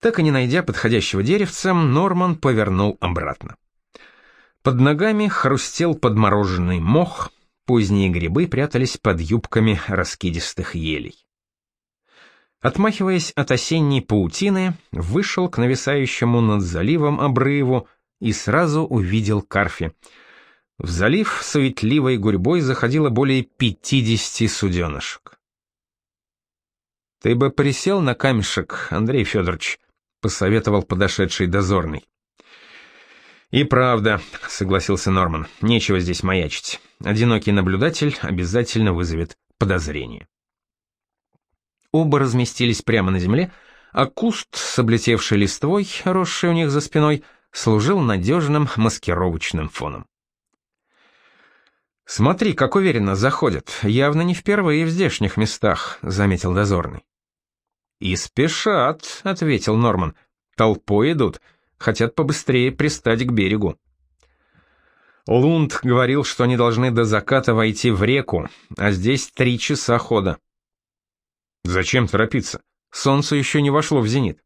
Так и не найдя подходящего деревца, Норман повернул обратно. Под ногами хрустел подмороженный мох, поздние грибы прятались под юбками раскидистых елей. Отмахиваясь от осенней паутины, вышел к нависающему над заливом обрыву и сразу увидел Карфи. В залив суетливой гурьбой заходило более пятидесяти суденышек. «Ты бы присел на камешек, Андрей Федорович», — посоветовал подошедший дозорный. «И правда», — согласился Норман, — «нечего здесь маячить. Одинокий наблюдатель обязательно вызовет подозрение». Оба разместились прямо на земле, а куст с облетевшей листвой, росший у них за спиной, служил надежным маскировочным фоном. «Смотри, как уверенно заходят, явно не впервые в здешних местах», — заметил дозорный. «И спешат», — ответил Норман. «Толпой идут, хотят побыстрее пристать к берегу». Лунд говорил, что они должны до заката войти в реку, а здесь три часа хода. Зачем торопиться? Солнце еще не вошло в зенит.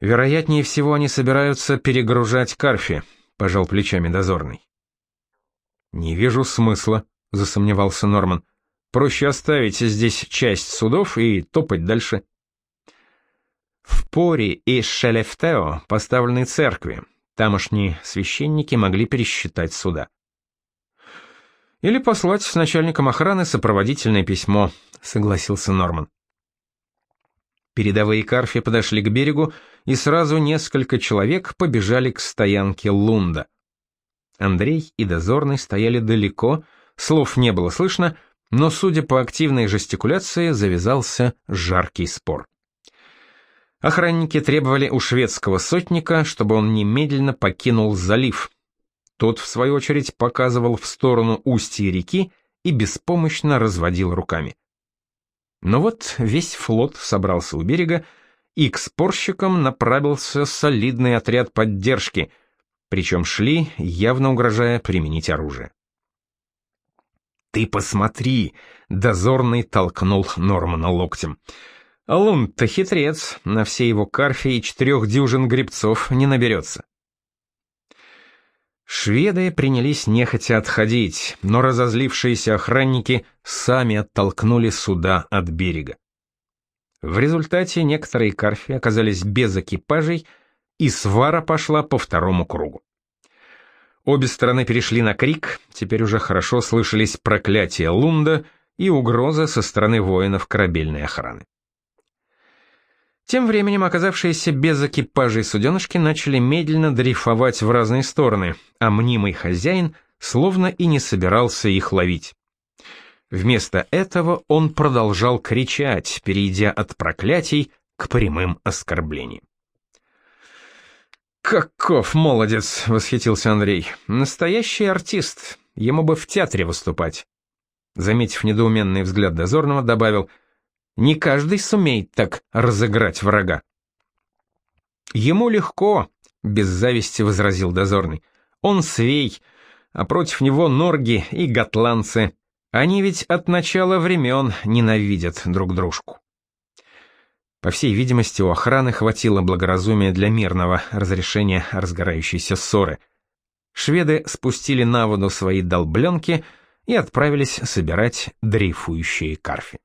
Вероятнее всего, они собираются перегружать Карфи, пожал плечами дозорный. Не вижу смысла, засомневался Норман. Проще оставить здесь часть судов и топать дальше. В Поре и Шелефтео поставлены церкви. Тамошние священники могли пересчитать суда. Или послать с начальником охраны сопроводительное письмо, согласился Норман. Передовые карфи подошли к берегу, и сразу несколько человек побежали к стоянке Лунда. Андрей и дозорный стояли далеко, слов не было слышно, но, судя по активной жестикуляции, завязался жаркий спор. Охранники требовали у шведского сотника, чтобы он немедленно покинул залив, тот, в свою очередь, показывал в сторону устья реки и беспомощно разводил руками. Но вот весь флот собрался у берега, и к спорщикам направился солидный отряд поддержки, причем шли, явно угрожая применить оружие. «Ты посмотри!» — дозорный толкнул Нормана локтем. «Лун-то хитрец, на все его карфе и четырех дюжин грибцов не наберется». Шведы принялись нехотя отходить, но разозлившиеся охранники сами оттолкнули суда от берега. В результате некоторые карфи оказались без экипажей, и свара пошла по второму кругу. Обе стороны перешли на крик, теперь уже хорошо слышались проклятия Лунда и угроза со стороны воинов корабельной охраны. Тем временем оказавшиеся без экипажей суденышки начали медленно дрейфовать в разные стороны, а мнимый хозяин словно и не собирался их ловить. Вместо этого он продолжал кричать, перейдя от проклятий к прямым оскорблениям. «Каков молодец!» — восхитился Андрей. «Настоящий артист. Ему бы в театре выступать». Заметив недоуменный взгляд дозорного, добавил — не каждый сумеет так разыграть врага. Ему легко, без зависти возразил дозорный. Он свей, а против него норги и готландцы. Они ведь от начала времен ненавидят друг дружку. По всей видимости, у охраны хватило благоразумия для мирного разрешения разгорающейся ссоры. Шведы спустили на воду свои долбленки и отправились собирать дрейфующие карфи.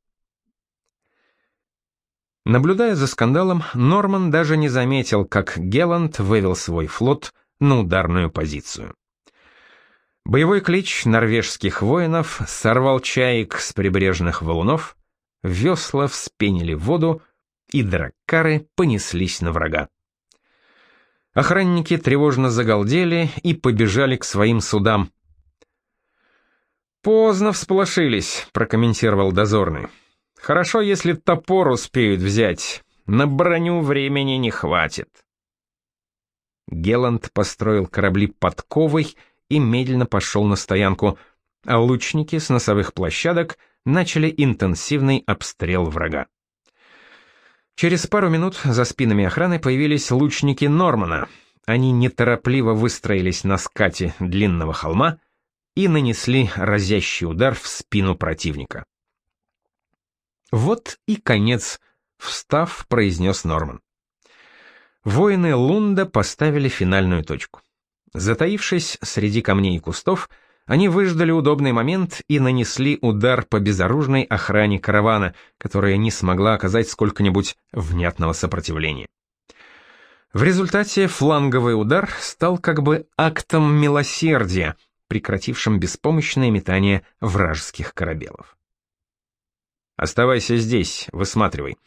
Наблюдая за скандалом, Норман даже не заметил, как Геланд вывел свой флот на ударную позицию. Боевой клич норвежских воинов сорвал чаек с прибрежных валунов, весла вспенили воду, и драккары понеслись на врага. Охранники тревожно загалдели и побежали к своим судам. «Поздно всполошились», — прокомментировал дозорный. Хорошо, если топор успеют взять. На броню времени не хватит. Геланд построил корабли подковой и медленно пошел на стоянку, а лучники с носовых площадок начали интенсивный обстрел врага. Через пару минут за спинами охраны появились лучники Нормана. Они неторопливо выстроились на скате длинного холма и нанесли разящий удар в спину противника. Вот и конец, встав, произнес Норман. воины Лунда поставили финальную точку. Затаившись среди камней и кустов, они выждали удобный момент и нанесли удар по безоружной охране каравана, которая не смогла оказать сколько-нибудь внятного сопротивления. В результате фланговый удар стал как бы актом милосердия, прекратившим беспомощное метание вражеских корабелов. «Оставайся здесь, высматривай.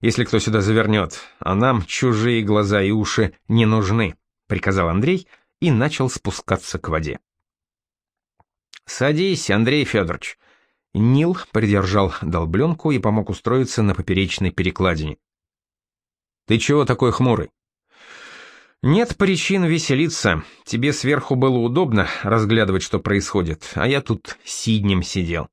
Если кто сюда завернет, а нам чужие глаза и уши не нужны», — приказал Андрей и начал спускаться к воде. «Садись, Андрей Федорович». Нил придержал долбленку и помог устроиться на поперечной перекладине. «Ты чего такой хмурый?» «Нет причин веселиться. Тебе сверху было удобно разглядывать, что происходит, а я тут сиднем сидел».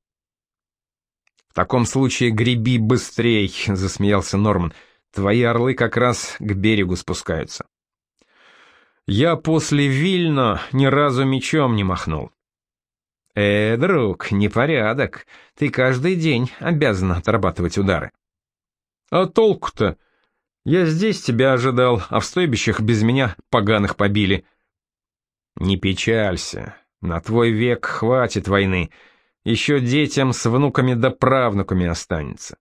«В таком случае греби быстрей», — засмеялся Норман. «Твои орлы как раз к берегу спускаются». «Я после Вильно ни разу мечом не махнул. «Э, друг, непорядок. Ты каждый день обязан отрабатывать удары». «А толку-то? Я здесь тебя ожидал, а в стойбищах без меня поганых побили». «Не печалься. На твой век хватит войны. Еще детям с внуками да правнуками останется».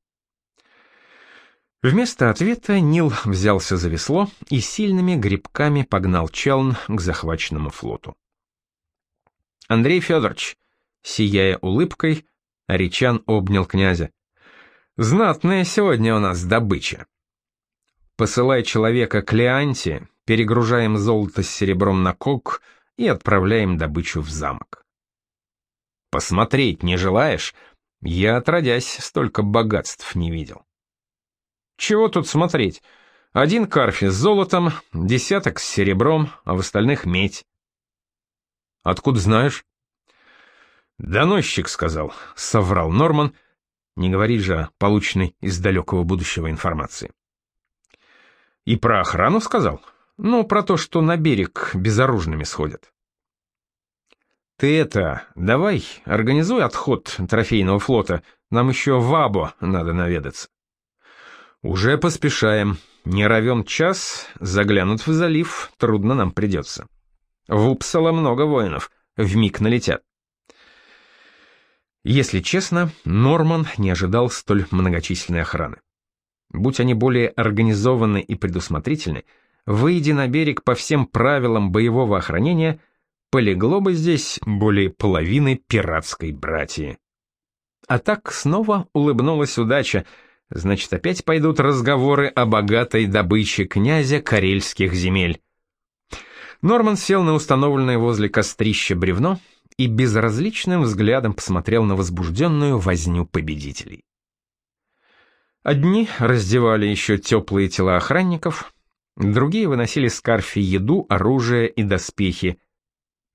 Вместо ответа Нил взялся за весло и сильными грибками погнал челн к захваченному флоту. «Андрей Федорович, Сияя улыбкой, Аричан обнял князя. «Знатная сегодня у нас добыча. Посылай человека к Леанте, перегружаем золото с серебром на кок и отправляем добычу в замок». «Посмотреть не желаешь? Я, отродясь, столько богатств не видел». «Чего тут смотреть? Один карфи с золотом, десяток с серебром, а в остальных медь». «Откуда знаешь?» «Доносчик сказал», — соврал Норман, не говори же о полученной из далекого будущего информации. «И про охрану сказал? Ну, про то, что на берег безоружными сходят». «Ты это, давай, организуй отход трофейного флота, нам еще в Або надо наведаться». «Уже поспешаем. Не равен час, заглянут в залив, трудно нам придется. В Упсала много воинов, вмиг налетят». Если честно, Норман не ожидал столь многочисленной охраны. Будь они более организованы и предусмотрительны, выйдя на берег по всем правилам боевого охранения, полегло бы здесь более половины пиратской братьи. А так снова улыбнулась удача, значит, опять пойдут разговоры о богатой добыче князя карельских земель. Норман сел на установленное возле кострища бревно и безразличным взглядом посмотрел на возбужденную возню победителей. Одни раздевали еще теплые тела охранников, другие выносили с карфи еду, оружие и доспехи.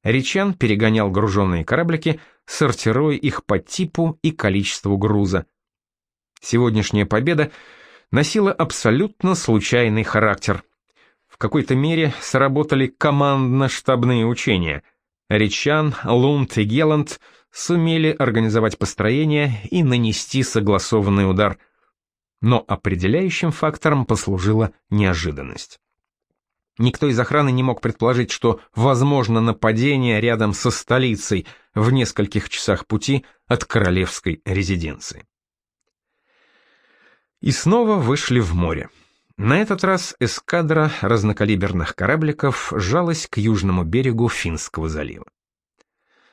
Речан перегонял груженные кораблики, сортируя их по типу и количеству груза. Сегодняшняя победа носила абсолютно случайный характер. В какой-то мере сработали командно-штабные учения — Ричан, Лунд и Геланд сумели организовать построение и нанести согласованный удар. Но определяющим фактором послужила неожиданность. Никто из охраны не мог предположить, что возможно нападение рядом со столицей в нескольких часах пути от королевской резиденции. И снова вышли в море. На этот раз эскадра разнокалиберных корабликов жалась к южному берегу Финского залива.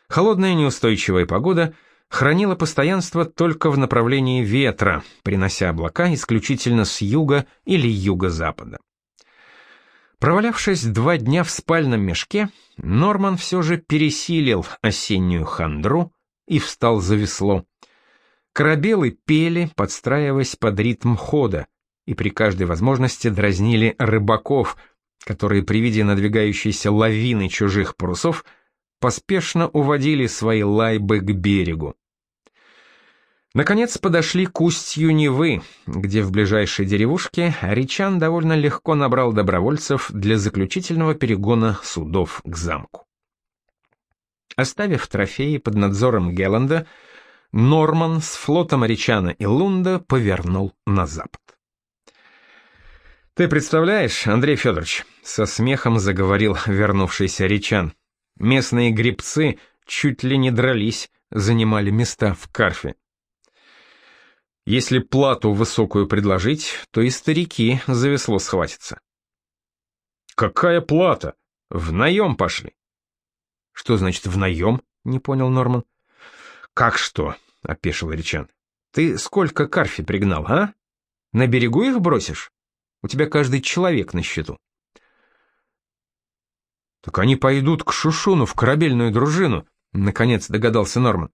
Холодная неустойчивая погода хранила постоянство только в направлении ветра, принося облака исключительно с юга или юго-запада. Провалявшись два дня в спальном мешке, Норман все же пересилил осеннюю хандру и встал за весло. Корабелы пели, подстраиваясь под ритм хода — и при каждой возможности дразнили рыбаков, которые при виде надвигающейся лавины чужих парусов поспешно уводили свои лайбы к берегу. Наконец подошли к устью Невы, где в ближайшей деревушке Ричан довольно легко набрал добровольцев для заключительного перегона судов к замку. Оставив трофеи под надзором Гелланда, Норман с флотом Ричана и Лунда повернул на запад. «Ты представляешь, Андрей Федорович?» — со смехом заговорил вернувшийся речан. «Местные грибцы чуть ли не дрались, занимали места в карфе. Если плату высокую предложить, то и старики за весло схватятся». «Какая плата? В наем пошли». «Что значит «в наем»?» — не понял Норман. «Как что?» — опешил речан. «Ты сколько карфи пригнал, а? На берегу их бросишь?» У тебя каждый человек на счету. Так они пойдут к Шушуну в корабельную дружину, наконец догадался Норман.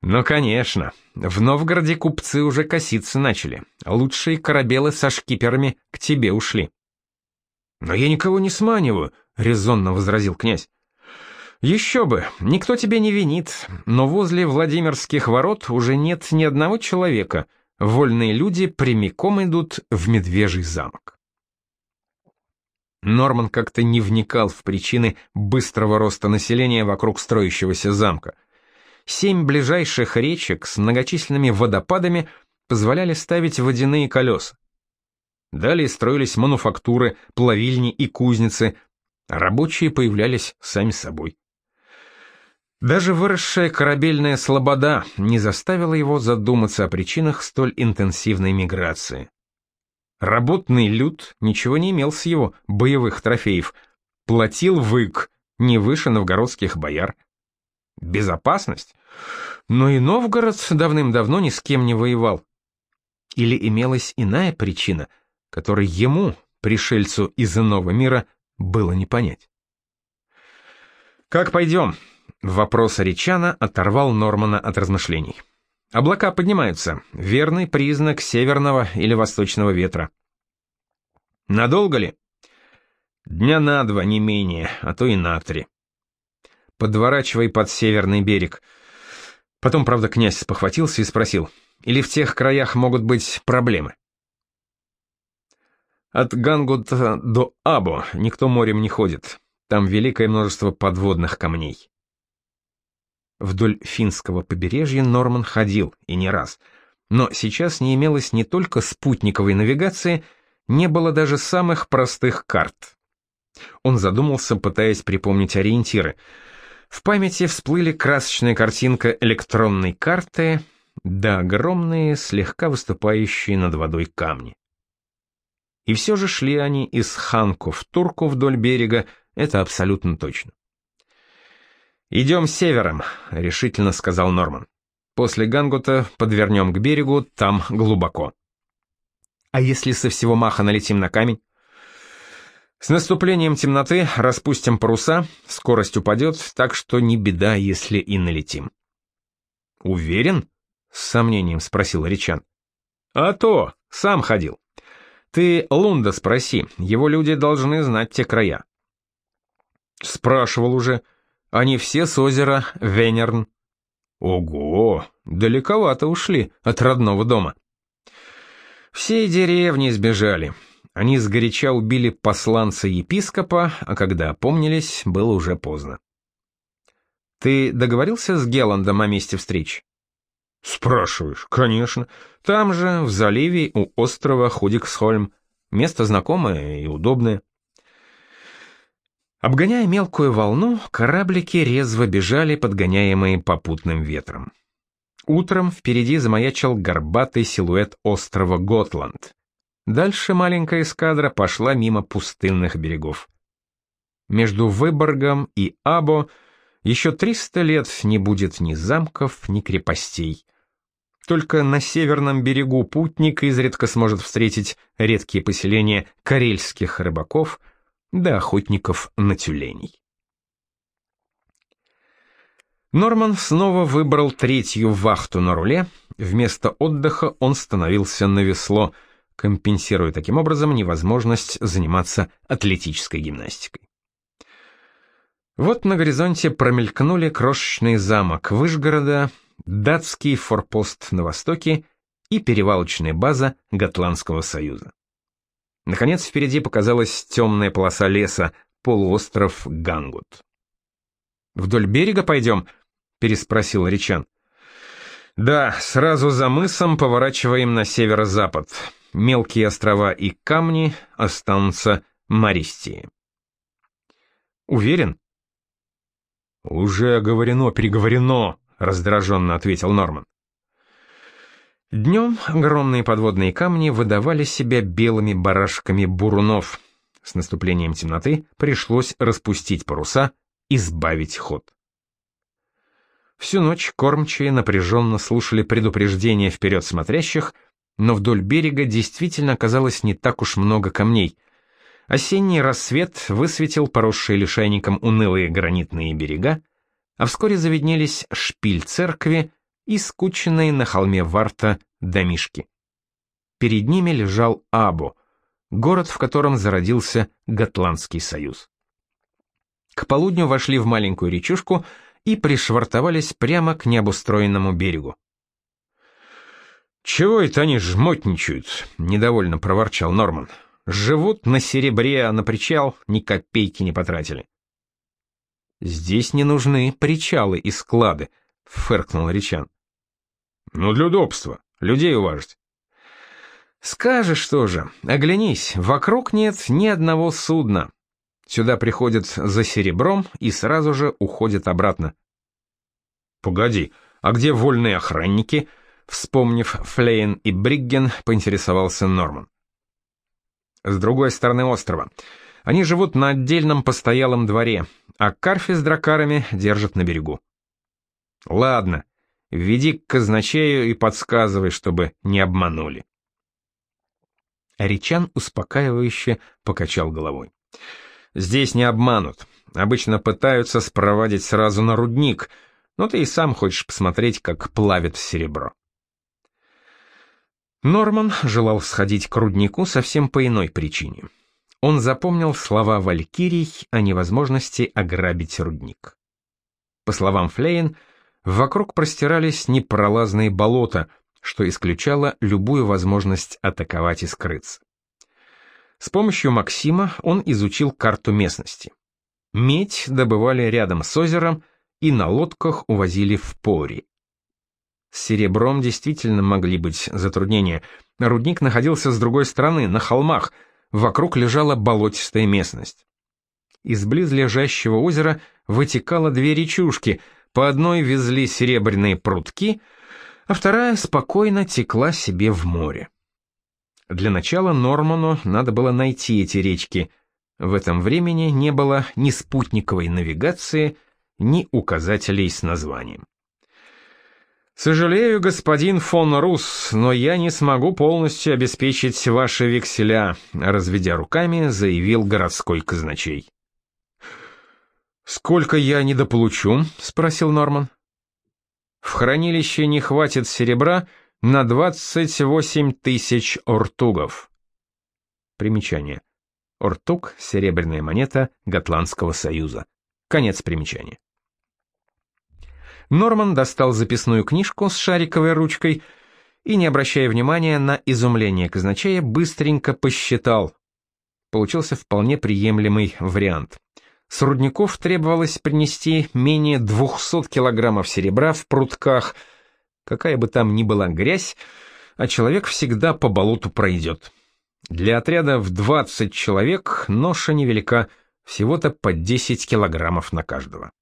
Ну, конечно. В Новгороде купцы уже коситься начали. Лучшие корабелы со шкиперами к тебе ушли. Но я никого не сманиваю, резонно возразил князь. Еще бы, никто тебя не винит, но возле Владимирских ворот уже нет ни одного человека, вольные люди прямиком идут в Медвежий замок. Норман как-то не вникал в причины быстрого роста населения вокруг строящегося замка. Семь ближайших речек с многочисленными водопадами позволяли ставить водяные колеса. Далее строились мануфактуры, плавильни и кузницы, рабочие появлялись сами собой. Даже выросшая корабельная слобода не заставила его задуматься о причинах столь интенсивной миграции. Работный люд ничего не имел с его боевых трофеев, платил вык не выше новгородских бояр. Безопасность? Но и Новгород давным-давно ни с кем не воевал. Или имелась иная причина, которой ему, пришельцу из иного мира, было не понять. «Как пойдем?» Вопрос Ричана оторвал Нормана от размышлений. Облака поднимаются, верный признак северного или восточного ветра. Надолго ли? Дня на два, не менее, а то и на три. Подворачивай под северный берег. Потом, правда, князь спохватился и спросил, или в тех краях могут быть проблемы? От Гангута до Або никто морем не ходит. Там великое множество подводных камней. Вдоль финского побережья Норман ходил, и не раз. Но сейчас не имелось не только спутниковой навигации, не было даже самых простых карт. Он задумался, пытаясь припомнить ориентиры. В памяти всплыли красочная картинка электронной карты, да огромные, слегка выступающие над водой камни. И все же шли они из Ханку в Турку вдоль берега, это абсолютно точно. «Идем севером», — решительно сказал Норман. «После Гангута подвернем к берегу, там глубоко». «А если со всего маха налетим на камень?» «С наступлением темноты распустим паруса, скорость упадет, так что не беда, если и налетим». «Уверен?» — с сомнением спросил Ричан. «А то, сам ходил. Ты Лунда спроси, его люди должны знать те края». «Спрашивал уже», — они все с озера Венерн. Ого, далековато ушли от родного дома. Все деревни сбежали. Они сгоряча убили посланца епископа, а когда опомнились, было уже поздно. Ты договорился с Геландом о месте встречи? Спрашиваешь, конечно. Там же, в заливе у острова Худиксхольм. Место знакомое и удобное. Обгоняя мелкую волну, кораблики резво бежали, подгоняемые попутным ветром. Утром впереди замаячил горбатый силуэт острова Готланд. Дальше маленькая эскадра пошла мимо пустынных берегов. Между Выборгом и Або еще 300 лет не будет ни замков, ни крепостей. Только на северном берегу путник изредка сможет встретить редкие поселения карельских рыбаков — да охотников на тюленей. Норман снова выбрал третью вахту на руле, вместо отдыха он становился на весло, компенсируя таким образом невозможность заниматься атлетической гимнастикой. Вот на горизонте промелькнули крошечный замок Вышгорода, датский форпост на востоке и перевалочная база Готландского союза. Наконец впереди показалась темная полоса леса, полуостров Гангут. «Вдоль берега пойдем?» — переспросил Ричан. «Да, сразу за мысом поворачиваем на северо-запад. мелкие острова и камни останутся мористии. Уверен? Уже оговорено, переговорено, раздраженно ответил Норман. Днем огромные подводные камни выдавали себя белыми барашками бурунов. С наступлением темноты пришлось распустить паруса и сбавить ход. Всю ночь кормчие напряженно слушали предупреждения вперед смотрящих, но вдоль берега действительно оказалось не так уж много камней. Осенний рассвет высветил поросшие лишайником унылые гранитные берега, а вскоре заведнелись шпиль церкви и скученные на холме Варта домишки. Перед ними лежал Абу, город, в котором зародился Готландский союз. К полудню вошли в маленькую речушку и пришвартовались прямо к необустроенному берегу. «Чего это они жмотничают?» — недовольно проворчал Норман. «Живут на серебре, а на причал ни копейки не потратили». «Здесь не нужны причалы и склады», — фыркнул Ричан. Ну, для удобства. Людей уважить. Скажешь тоже. Оглянись, вокруг нет ни одного судна. Сюда приходят за серебром и сразу же уходят обратно. Погоди, а где вольные охранники? Вспомнив Флейн и Бригген, поинтересовался Норман. С другой стороны острова. Они живут на отдельном постоялом дворе, а Карфи с дракарами держат на берегу. Ладно, Веди к казначею и подсказывай, чтобы не обманули. Ричан успокаивающе покачал головой. Здесь не обманут. Обычно пытаются спровадить сразу на рудник, но ты и сам хочешь посмотреть, как плавит серебро. Норман желал сходить к руднику совсем по иной причине. Он запомнил слова Валькирий о невозможности ограбить рудник. По словам Флейн, Вокруг простирались непролазные болота, что исключало любую возможность атаковать и скрыться. С помощью Максима он изучил карту местности. Медь добывали рядом с озером и на лодках увозили в Пори. С серебром действительно могли быть затруднения. Рудник находился с другой стороны, на холмах, вокруг лежала болотистая местность. Из близлежащего озера вытекало две речушки — по одной везли серебряные прутки, а вторая спокойно текла себе в море. Для начала Норману надо было найти эти речки. В этом времени не было ни спутниковой навигации, ни указателей с названием. «Сожалею, господин фон Рус, но я не смогу полностью обеспечить ваши векселя», разведя руками, заявил городской казначей. «Сколько я недополучу?» — спросил Норман. «В хранилище не хватит серебра на 28 тысяч ортугов». Примечание. Ортуг — серебряная монета Готландского союза. Конец примечания. Норман достал записную книжку с шариковой ручкой и, не обращая внимания на изумление казначея, быстренько посчитал. Получился вполне приемлемый вариант. С рудников требовалось принести менее 200 килограммов серебра в прутках. Какая бы там ни была грязь, а человек всегда по болоту пройдет. Для отряда в 20 человек ноша невелика, всего-то по 10 килограммов на каждого.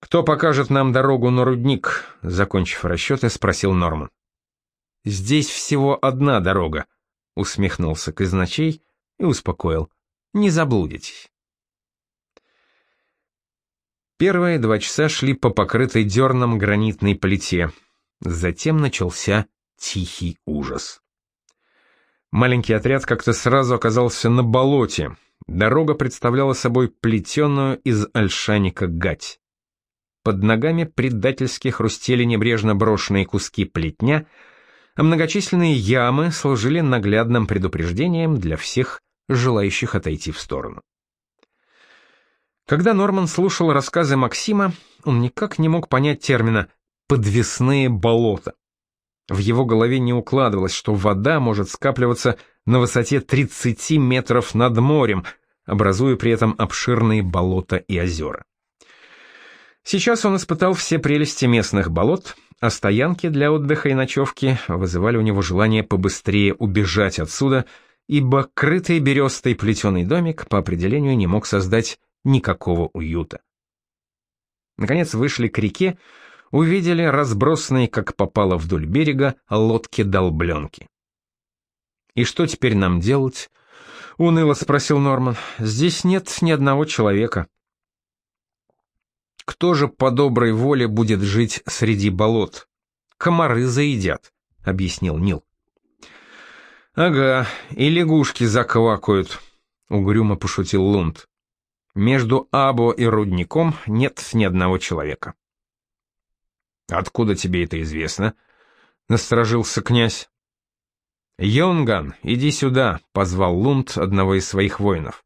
«Кто покажет нам дорогу на рудник?» — закончив расчеты, спросил Норман. «Здесь всего одна дорога», — усмехнулся казначей и успокоил не заблудитесь. Первые два часа шли по покрытой дерном гранитной плите. Затем начался тихий ужас. Маленький отряд как-то сразу оказался на болоте. Дорога представляла собой плетеную из ольшаника гать. Под ногами предательски хрустели небрежно брошенные куски плетня, а многочисленные ямы служили наглядным предупреждением для всех желающих отойти в сторону. Когда Норман слушал рассказы Максима, он никак не мог понять термина «подвесные болота». В его голове не укладывалось, что вода может скапливаться на высоте 30 метров над морем, образуя при этом обширные болота и озера. Сейчас он испытал все прелести местных болот а стоянки для отдыха и ночевки вызывали у него желание побыстрее убежать отсюда, ибо крытый берестой плетеный домик по определению не мог создать никакого уюта. Наконец вышли к реке, увидели разбросанные, как попало вдоль берега, лодки-долбленки. «И что теперь нам делать?» — уныло спросил Норман. «Здесь нет ни одного человека». «Кто же по доброй воле будет жить среди болот? Комары заедят», — объяснил Нил. «Ага, и лягушки заквакают», — угрюмо пошутил Лунд. «Между Або и рудником нет ни одного человека». «Откуда тебе это известно?» — насторожился князь. «Йонган, иди сюда», — позвал Лунд одного из своих воинов.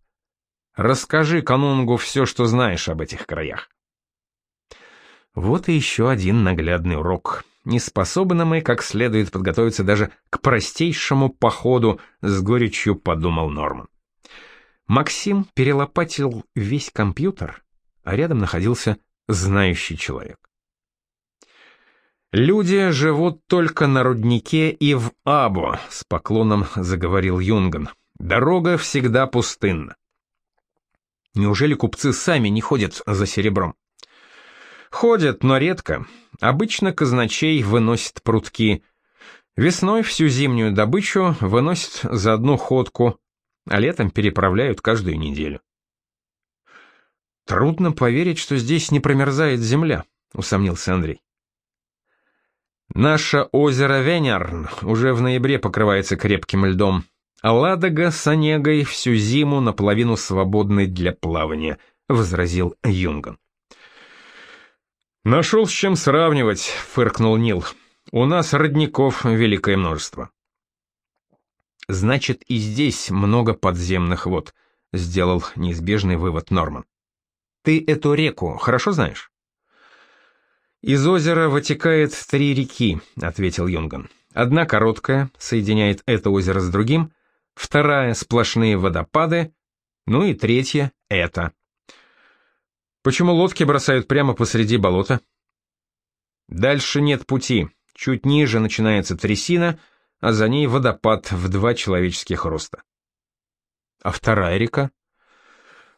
«Расскажи канунгу все, что знаешь об этих краях». Вот и еще один наглядный урок. Не способны мы как следует подготовиться даже к простейшему походу, с горечью подумал Норман. Максим перелопатил весь компьютер, а рядом находился знающий человек. «Люди живут только на руднике и в Або», — с поклоном заговорил Юнган. «Дорога всегда пустынна». «Неужели купцы сами не ходят за серебром?» «Ходят, но редко. Обычно казначей выносит прутки. Весной всю зимнюю добычу выносят за одну ходку, а летом переправляют каждую неделю». «Трудно поверить, что здесь не промерзает земля», — усомнился Андрей. Наше озеро Венерн уже в ноябре покрывается крепким льдом, а Ладога с Онегой всю зиму наполовину свободны для плавания, возразил Юнган. «Нашел с чем сравнивать», — фыркнул Нил. «У нас родников великое множество». «Значит, и здесь много подземных вод», — сделал неизбежный вывод Норман. «Ты эту реку хорошо знаешь?» «Из озера вытекает три реки», — ответил Юнган. «Одна короткая, соединяет это озеро с другим, вторая — сплошные водопады, ну и третья — это». «Почему лодки бросают прямо посреди болота?» «Дальше нет пути. Чуть ниже начинается трясина, а за ней водопад в два человеческих роста». «А вторая река?»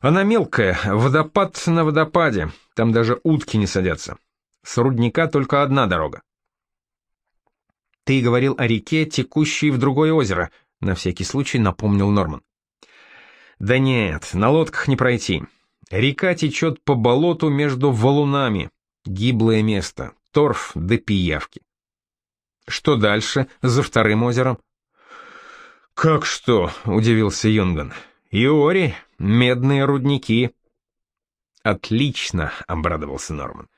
«Она мелкая, водопад на водопаде, там даже утки не садятся. С рудника только одна дорога. Ты говорил о реке, текущей в другое озеро, на всякий случай напомнил Норман. Да нет, на лодках не пройти. Река течет по болоту между валунами. Гиблое место, торф до пиявки. Что дальше, за вторым озером? «Как что?» — удивился Юнган. «Иори, медные рудники». «Отлично», — обрадовался Норман.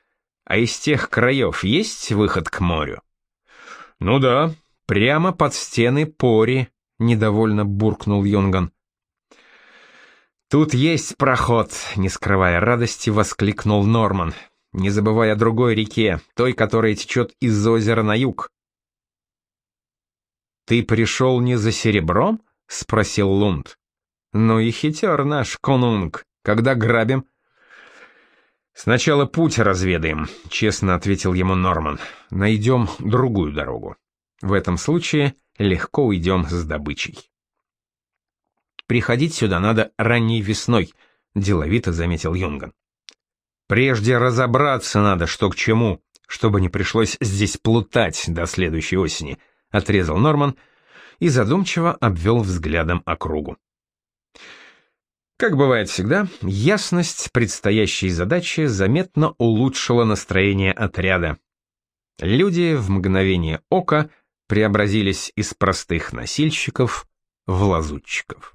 А из тех краев есть выход к морю? Ну да, прямо под стены Пори, недовольно буркнул Йонган. Тут есть проход, не скрывая радости, воскликнул Норман, не забывая о другой реке, той, которая течет из озера на юг. Ты пришел не за серебром? спросил Лунд. Ну и хитер наш конунг. Когда грабим, «Сначала путь разведаем», — честно ответил ему Норман. «Найдем другую дорогу. В этом случае легко уйдем с добычей». «Приходить сюда надо ранней весной», — деловито заметил Юнган. «Прежде разобраться надо, что к чему, чтобы не пришлось здесь плутать до следующей осени», — отрезал Норман и задумчиво обвел взглядом округу. Как бывает всегда, ясность предстоящей задачи заметно улучшила настроение отряда. Люди в мгновение ока преобразились из простых носильщиков в лазутчиков.